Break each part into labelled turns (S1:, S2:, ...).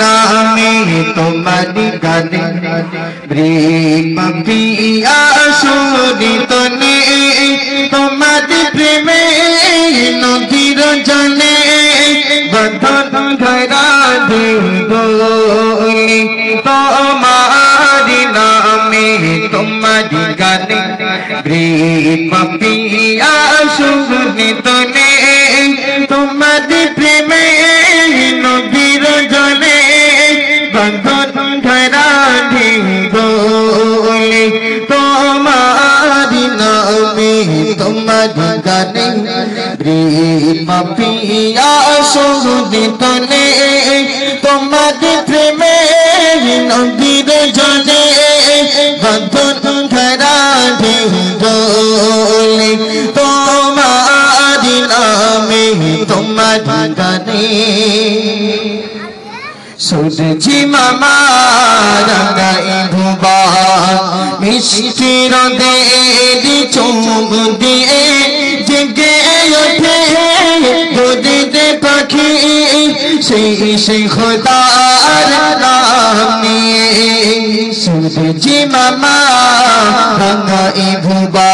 S1: নামে তোমার গানে প্রেম পিয়া সুরিত নে। তোমার প্রেমে নদীর জনে। বন্ধন ধরা দিবলি তোমার নামে তোমার গানে। প্রেম পিয়া সুরিত নে গানে প্রেম পিয়া সুদিত নে তোমার প্রেমে নদীর জলে বন্ধন ধরা বলে তোমার নামে তোমার গানে সূর্যি মামা রঙাই ধুবা মিষ্টির দেরি দুদিতে পাখি সেই সেই খোদার নাম নিয়ে সূর্যি মামা রঙাই ধুবা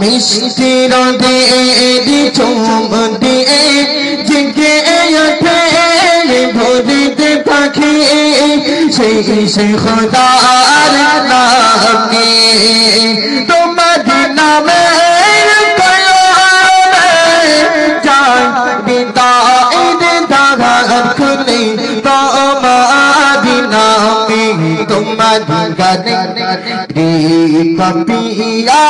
S1: মিষ্টির দেরি চুম দিয়ে জেগে ওঠে ভোরিতে পাখি সেই সেই খোদার নামে নামে তোমার গানে রে পাপিয়া